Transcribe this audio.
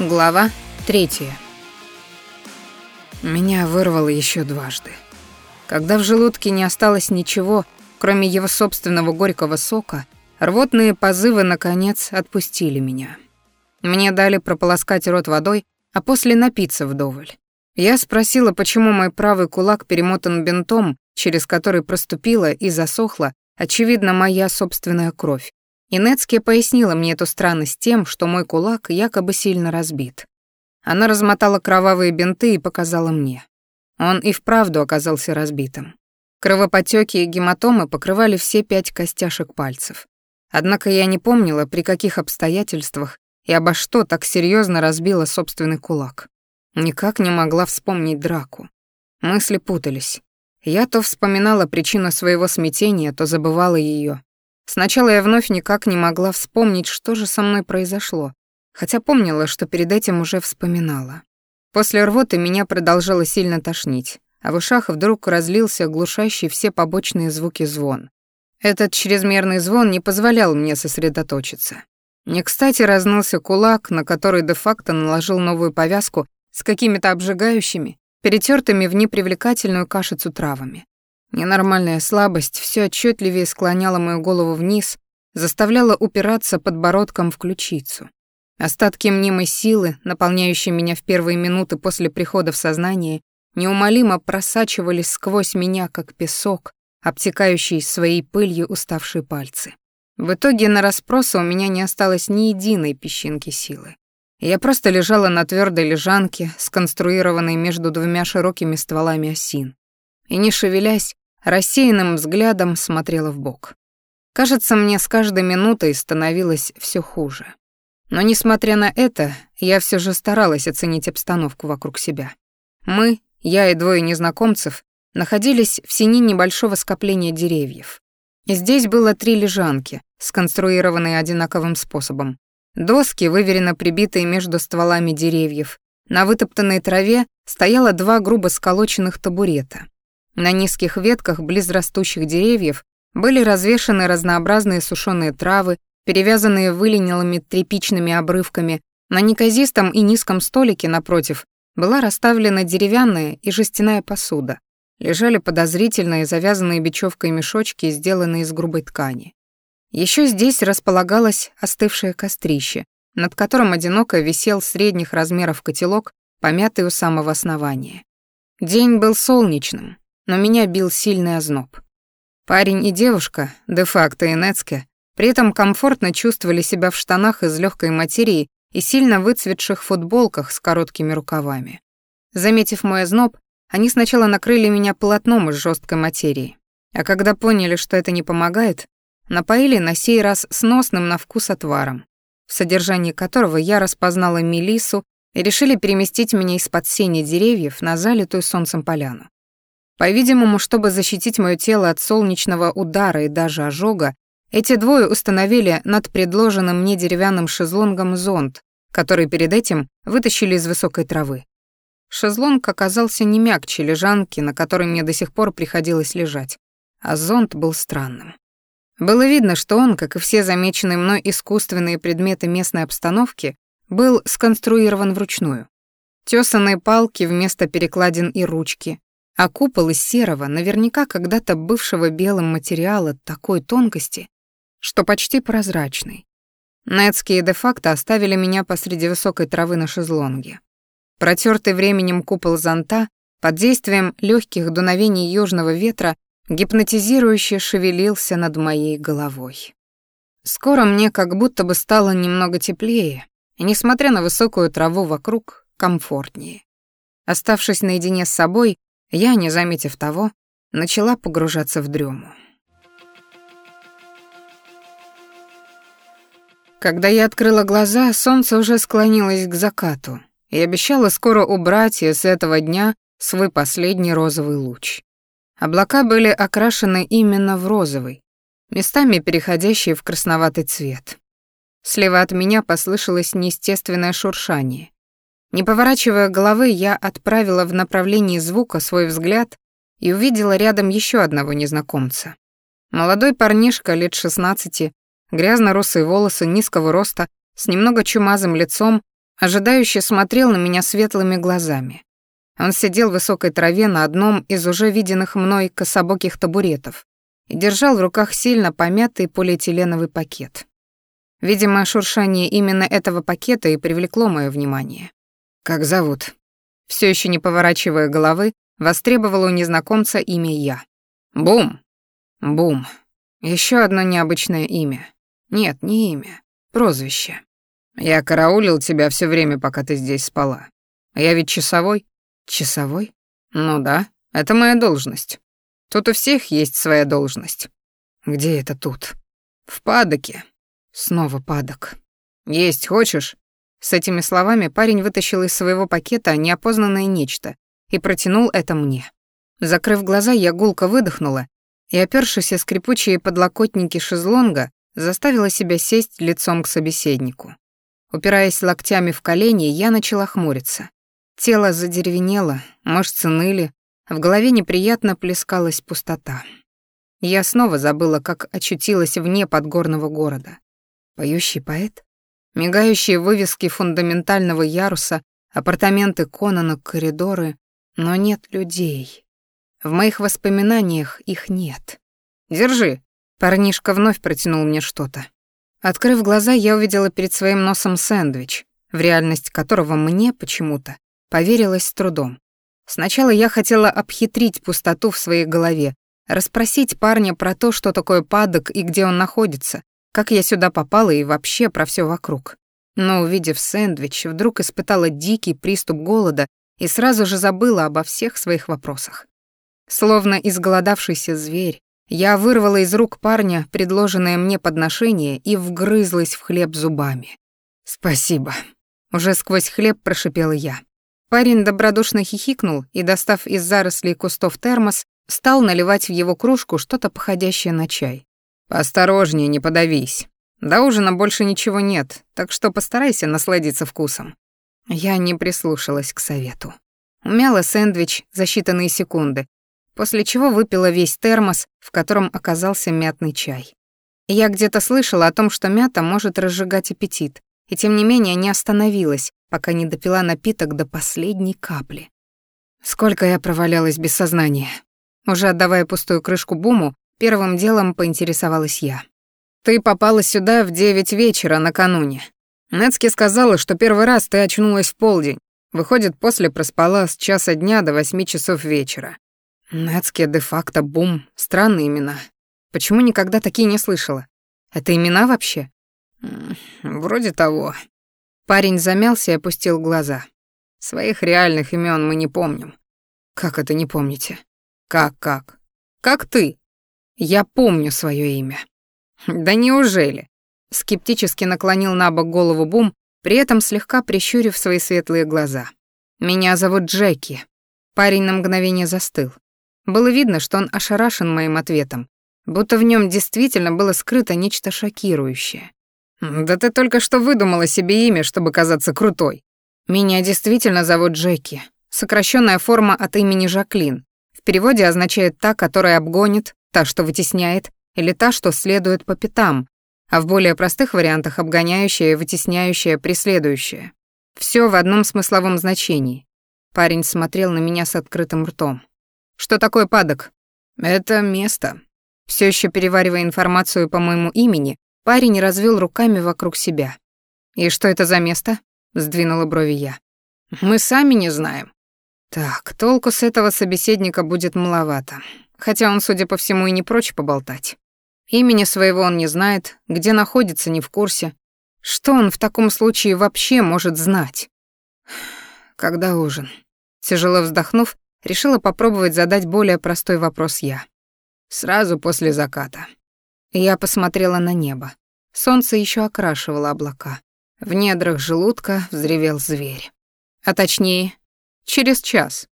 Глава третья. Меня вырвало еще дважды. Когда в желудке не осталось ничего, кроме его собственного горького сока, рвотные позывы, наконец, отпустили меня. Мне дали прополоскать рот водой, а после напиться вдоволь. Я спросила, почему мой правый кулак перемотан бинтом, через который проступила и засохла, очевидно, моя собственная кровь. И Нецке пояснила мне эту странность тем, что мой кулак якобы сильно разбит. Она размотала кровавые бинты и показала мне. Он и вправду оказался разбитым. Кровопотеки и гематомы покрывали все пять костяшек пальцев. Однако я не помнила, при каких обстоятельствах и обо что так серьезно разбила собственный кулак. Никак не могла вспомнить драку. Мысли путались. Я то вспоминала причину своего смятения, то забывала ее. Сначала я вновь никак не могла вспомнить, что же со мной произошло, хотя помнила, что перед этим уже вспоминала. После рвоты меня продолжало сильно тошнить, а в ушах вдруг разлился глушащий все побочные звуки звон. Этот чрезмерный звон не позволял мне сосредоточиться. Не кстати разнылся кулак, на который де-факто наложил новую повязку с какими-то обжигающими, перетертыми в непривлекательную кашицу травами. Ненормальная слабость все отчетливее склоняла мою голову вниз, заставляла упираться подбородком в ключицу. Остатки мнимой силы, наполняющие меня в первые минуты после прихода в сознание, неумолимо просачивались сквозь меня, как песок, обтекающий своей пылью уставшие пальцы. В итоге на расспросы у меня не осталось ни единой песчинки силы. Я просто лежала на твердой лежанке, сконструированной между двумя широкими стволами осин. И не шевелясь, рассеянным взглядом смотрела в бок. Кажется, мне с каждой минутой становилось все хуже. Но несмотря на это, я все же старалась оценить обстановку вокруг себя. Мы, я и двое незнакомцев, находились в сине небольшого скопления деревьев. Здесь было три лежанки, сконструированные одинаковым способом. Доски, выверенно прибитые между стволами деревьев. На вытоптанной траве стояло два грубо сколоченных табурета. На низких ветках близ растущих деревьев были развешаны разнообразные сушеные травы, перевязанные выленилыми тряпичными обрывками. На неказистом и низком столике напротив была расставлена деревянная и жестяная посуда. Лежали подозрительные завязанные бечевкой мешочки, сделанные из грубой ткани. Еще здесь располагалось остывшее кострище, над которым одиноко висел средних размеров котелок, помятый у самого основания. День был солнечным, но меня бил сильный озноб. Парень и девушка, де-факто и Нецке, при этом комфортно чувствовали себя в штанах из легкой материи и сильно выцветших футболках с короткими рукавами. Заметив мой озноб, они сначала накрыли меня полотном из жесткой материи, а когда поняли, что это не помогает, напоили на сей раз сносным на вкус отваром, в содержании которого я распознала мелису и решили переместить меня из-под сени деревьев на залитую солнцем поляну. По-видимому, чтобы защитить моё тело от солнечного удара и даже ожога, эти двое установили над предложенным мне деревянным шезлонгом зонт, который перед этим вытащили из высокой травы. Шезлонг оказался не мягче лежанки, на которой мне до сих пор приходилось лежать, а зонт был странным. Было видно, что он, как и все замеченные мной искусственные предметы местной обстановки, был сконструирован вручную. Тесанные палки вместо перекладин и ручки, а купол из серого, наверняка когда-то бывшего белым материала такой тонкости, что почти прозрачный. Нетские де-факто оставили меня посреди высокой травы на шезлонге. Протертый временем купол зонта под действием легких дуновений южного ветра гипнотизирующе шевелился над моей головой. Скоро мне как будто бы стало немного теплее, и, несмотря на высокую траву вокруг, комфортнее. Оставшись наедине с собой, я, не заметив того, начала погружаться в дрему. Когда я открыла глаза, солнце уже склонилось к закату и обещало скоро убрать из этого дня свой последний розовый луч. Облака были окрашены именно в розовый, местами переходящие в красноватый цвет. Слева от меня послышалось неестественное шуршание. Не поворачивая головы, я отправила в направлении звука свой взгляд и увидела рядом еще одного незнакомца. Молодой парнишка лет шестнадцати, грязно-русые волосы низкого роста, с немного чумазым лицом, ожидающе смотрел на меня светлыми глазами. Он сидел в высокой траве на одном из уже виденных мной кособоких табуретов и держал в руках сильно помятый полиэтиленовый пакет. Видимо, шуршание именно этого пакета и привлекло мое внимание. «Как зовут?» Все еще не поворачивая головы, востребовала у незнакомца имя я. «Бум!» «Бум. Еще одно необычное имя. Нет, не имя. Прозвище. Я караулил тебя все время, пока ты здесь спала. Я ведь часовой. Часовой? Ну да, это моя должность. Тут у всех есть своя должность. Где это тут? В падоке. Снова падок. Есть хочешь? С этими словами парень вытащил из своего пакета неопознанное нечто и протянул это мне. Закрыв глаза, я гулко выдохнула и, опёршись о скрипучие подлокотники шезлонга, заставила себя сесть лицом к собеседнику. Упираясь локтями в колени, я начала хмуриться. Тело задеревенело, мышцы ныли, в голове неприятно плескалась пустота. Я снова забыла, как очутилась вне подгорного города. Поющий поэт? Мигающие вывески фундаментального яруса, апартаменты Конана, коридоры, но нет людей. В моих воспоминаниях их нет. «Держи!» Парнишка вновь протянул мне что-то. Открыв глаза, я увидела перед своим носом сэндвич, в реальность которого мне почему-то поверилось с трудом. Сначала я хотела обхитрить пустоту в своей голове, расспросить парня про то, что такое падок и где он находится, как я сюда попала и вообще про все вокруг. Но, увидев сэндвич, вдруг испытала дикий приступ голода и сразу же забыла обо всех своих вопросах. Словно изголодавшийся зверь, я вырвала из рук парня предложенное мне подношение и вгрызлась в хлеб зубами. «Спасибо», — уже сквозь хлеб прошипела я. Парень добродушно хихикнул и, достав из зарослей кустов термос, стал наливать в его кружку что-то походящее на чай. «Осторожнее, не подавись. До ужина больше ничего нет, так что постарайся насладиться вкусом». Я не прислушалась к совету. Умяла сэндвич за считанные секунды, после чего выпила весь термос, в котором оказался мятный чай. Я где-то слышала о том, что мята может разжигать аппетит, и тем не менее не остановилась, пока не допила напиток до последней капли. Сколько я провалялась без сознания. Уже отдавая пустую крышку Буму, первым делом поинтересовалась я. «Ты попала сюда в девять вечера накануне. Нецки сказала, что первый раз ты очнулась в полдень. Выходит, после проспала с часа дня до восьми часов вечера. Нецке де-факто бум. Странные имена. Почему никогда такие не слышала? Это имена вообще? Вроде того. Парень замялся и опустил глаза. Своих реальных имен мы не помним. Как это не помните? Как-как? Как ты? Я помню свое имя. Да неужели? Скептически наклонил на бок голову Бум, при этом слегка прищурив свои светлые глаза. Меня зовут Джеки. Парень на мгновение застыл. Было видно, что он ошарашен моим ответом, будто в нем действительно было скрыто нечто шокирующее. «Да ты только что выдумала себе имя, чтобы казаться крутой. Меня действительно зовут Джеки, сокращенная форма от имени Жаклин. В переводе означает «та, которая обгонит», «та, что вытесняет» или «та, что следует по пятам», а в более простых вариантах обгоняющая, вытесняющая, преследующая. Все в одном смысловом значении. Парень смотрел на меня с открытым ртом. Что такое падок? Это место. Все еще переваривая информацию по моему имени, парень развел руками вокруг себя. И что это за место? Сдвинула брови я. Мы сами не знаем. Так, толку с этого собеседника будет маловато. Хотя он, судя по всему, и не прочь поболтать. Имени своего он не знает, где находится, не в курсе. Что он в таком случае вообще может знать? Когда ужин? Тяжело вздохнув, Решила попробовать задать более простой вопрос я. Сразу после заката. Я посмотрела на небо. Солнце еще окрашивало облака. В недрах желудка взревел зверь. А точнее, через час.